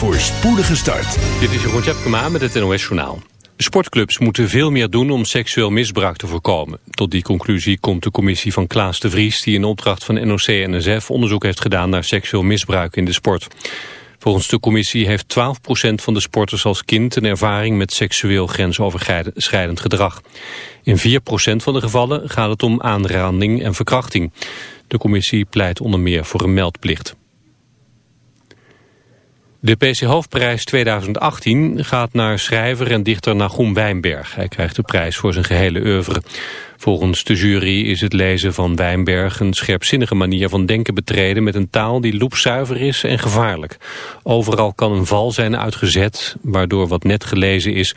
voor spoedige start. Dit is Jeroen Tjepkema met het NOS Journaal. Sportclubs moeten veel meer doen om seksueel misbruik te voorkomen. Tot die conclusie komt de commissie van Klaas de Vries... die in opdracht van NOC-NSF onderzoek heeft gedaan naar seksueel misbruik in de sport. Volgens de commissie heeft 12% van de sporters als kind een ervaring met seksueel grensoverschrijdend gedrag. In 4% van de gevallen gaat het om aanranding en verkrachting. De commissie pleit onder meer voor een meldplicht. De PC Hoofdprijs 2018 gaat naar schrijver en dichter Nagum Wijnberg. Hij krijgt de prijs voor zijn gehele oeuvre. Volgens de jury is het lezen van Wijnberg een scherpzinnige manier van denken betreden... met een taal die loepzuiver is en gevaarlijk. Overal kan een val zijn uitgezet, waardoor wat net gelezen is...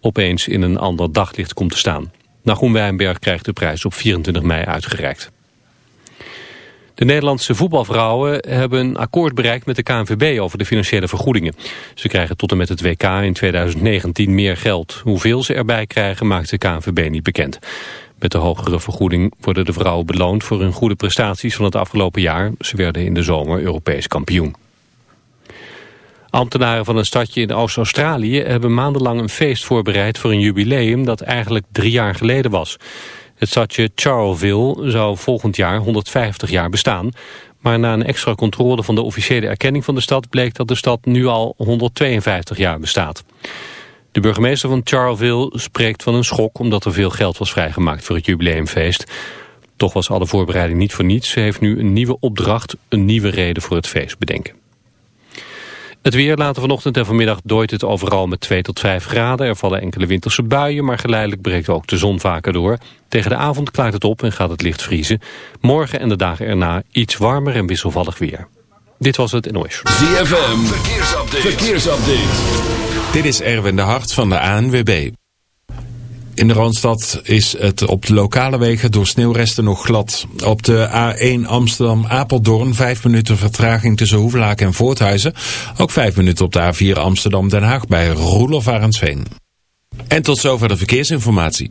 opeens in een ander daglicht komt te staan. Nagum Wijnberg krijgt de prijs op 24 mei uitgereikt. De Nederlandse voetbalvrouwen hebben een akkoord bereikt met de KNVB over de financiële vergoedingen. Ze krijgen tot en met het WK in 2019 meer geld. Hoeveel ze erbij krijgen maakt de KNVB niet bekend. Met de hogere vergoeding worden de vrouwen beloond voor hun goede prestaties van het afgelopen jaar. Ze werden in de zomer Europees kampioen. Ambtenaren van een stadje in Oost-Australië hebben maandenlang een feest voorbereid voor een jubileum dat eigenlijk drie jaar geleden was. Het stadje Charleville zou volgend jaar 150 jaar bestaan. Maar na een extra controle van de officiële erkenning van de stad... bleek dat de stad nu al 152 jaar bestaat. De burgemeester van Charleville spreekt van een schok... omdat er veel geld was vrijgemaakt voor het jubileumfeest. Toch was alle voorbereiding niet voor niets. Ze heeft nu een nieuwe opdracht, een nieuwe reden voor het feest bedenken. Het weer later vanochtend en vanmiddag dooit het overal met 2 tot 5 graden. Er vallen enkele winterse buien, maar geleidelijk breekt ook de zon vaker door. Tegen de avond klaart het op en gaat het licht vriezen. Morgen en de dagen erna iets warmer en wisselvallig weer. Dit was het NOS. ZFM, verkeersupdate. verkeersupdate. Dit is Erwin de Hart van de ANWB. In de Randstad is het op de lokale wegen door sneeuwresten nog glad. Op de A1 Amsterdam-Apeldoorn 5 minuten vertraging tussen Hoevelaak en Voorthuizen. Ook 5 minuten op de A4 Amsterdam-Den Haag bij Roelof Arendsveen. En tot zover de verkeersinformatie.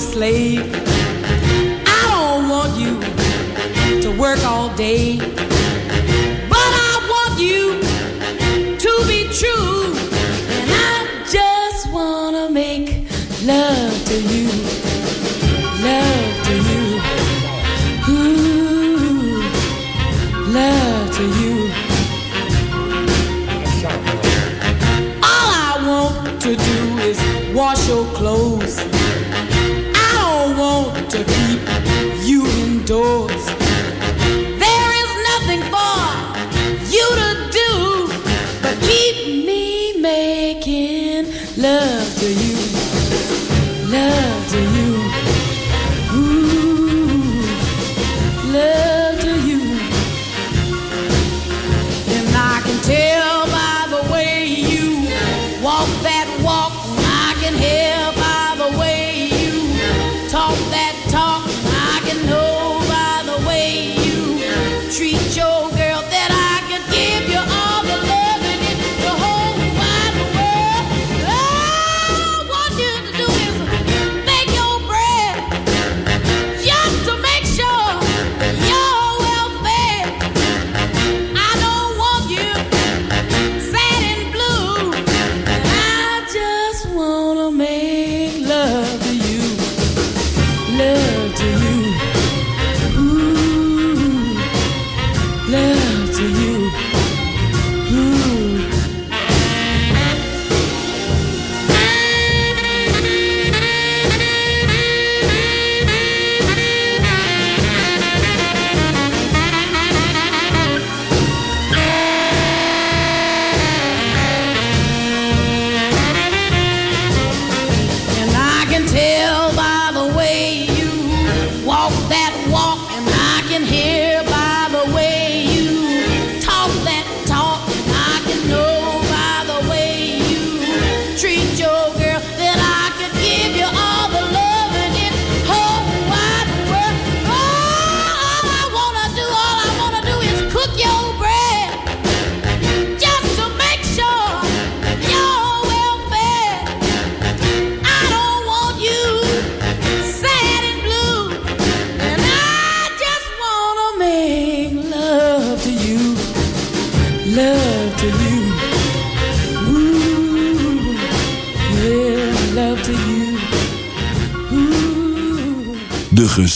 Slave.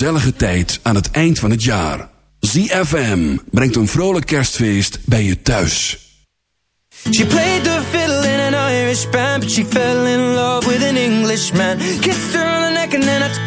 Gezellige tijd aan het eind van het jaar. ZFM brengt een vrolijk kerstfeest bij je thuis. She played the fiddle in an Irish band, but she fell in love with an Englishman.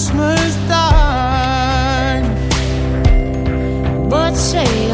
Christmas time. But say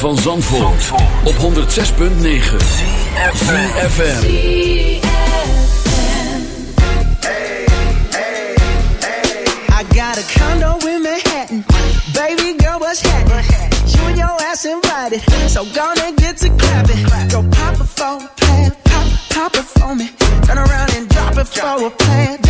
van Zandvoort, op 106.9 FM. I got a condo in Manhattan. Baby girl, what's happening? You and your ass invited. So gonna get to clapping. Go pop a plan. Pop, pop it me. Turn around and drop it for a plan.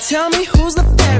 tell me who's the favorite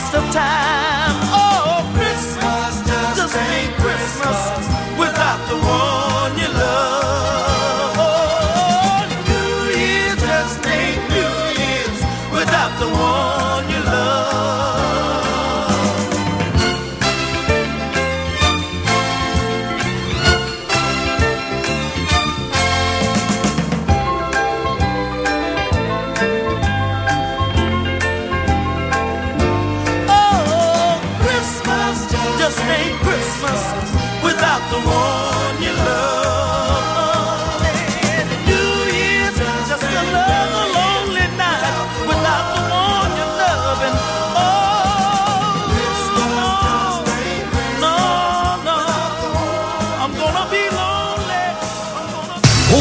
waste of time. Oh.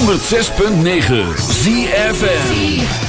106.9 ZFN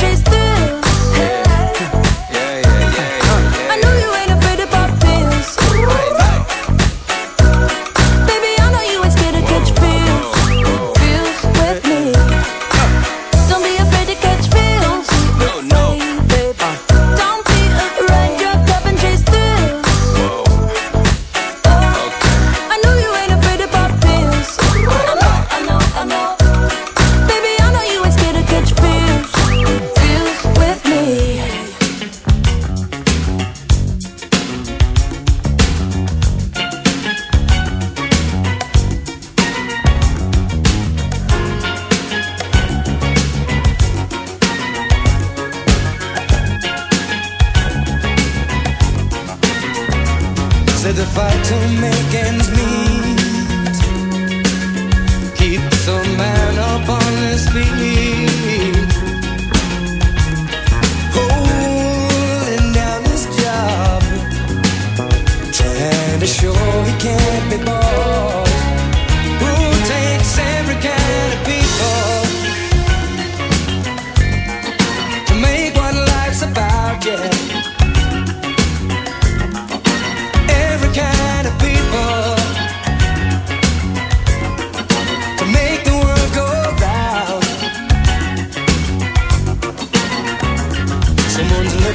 chase through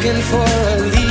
looking for a lead.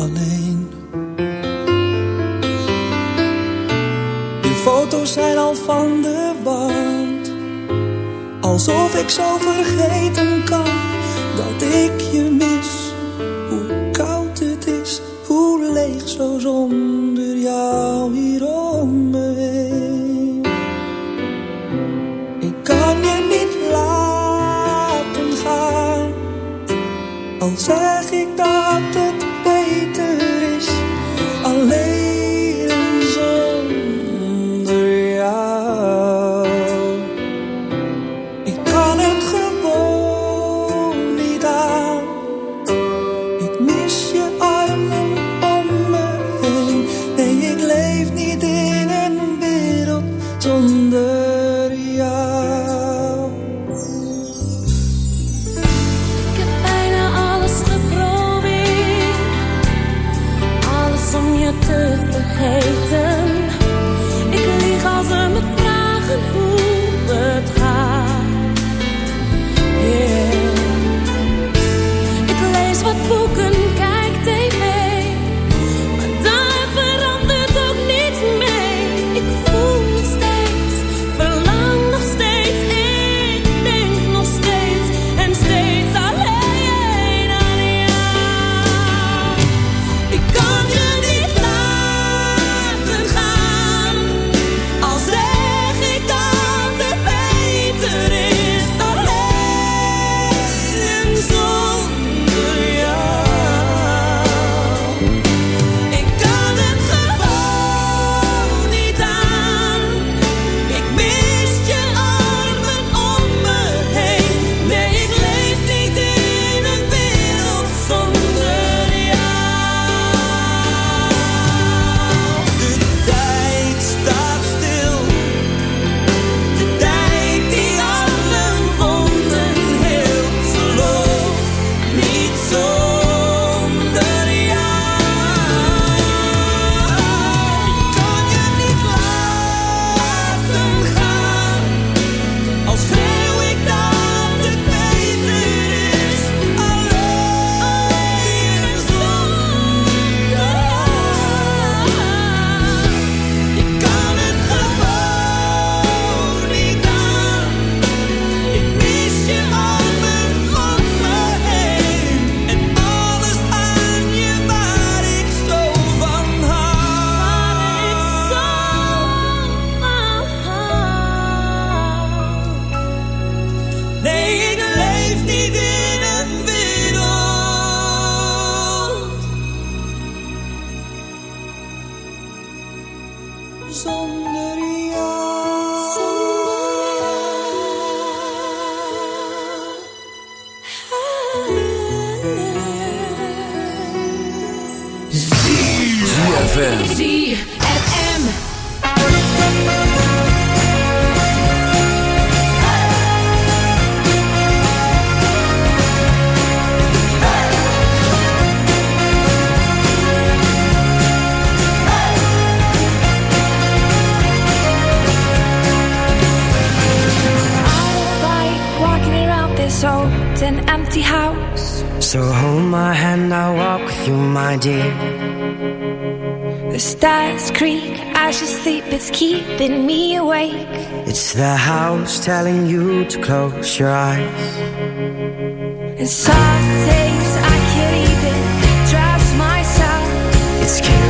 alleen. Je foto's zijn al van de wand. Alsof ik zo vergeten kan dat ik je mis. Hoe koud het is, hoe leeg zo zonder jou hier om me heen. Ik kan je niet laten gaan. Als The stars creak as you sleep, it's keeping me awake. It's the house telling you to close your eyes. And some days I can't even trust myself. It's scary.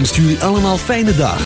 ZFM wenst jullie allemaal fijne dag.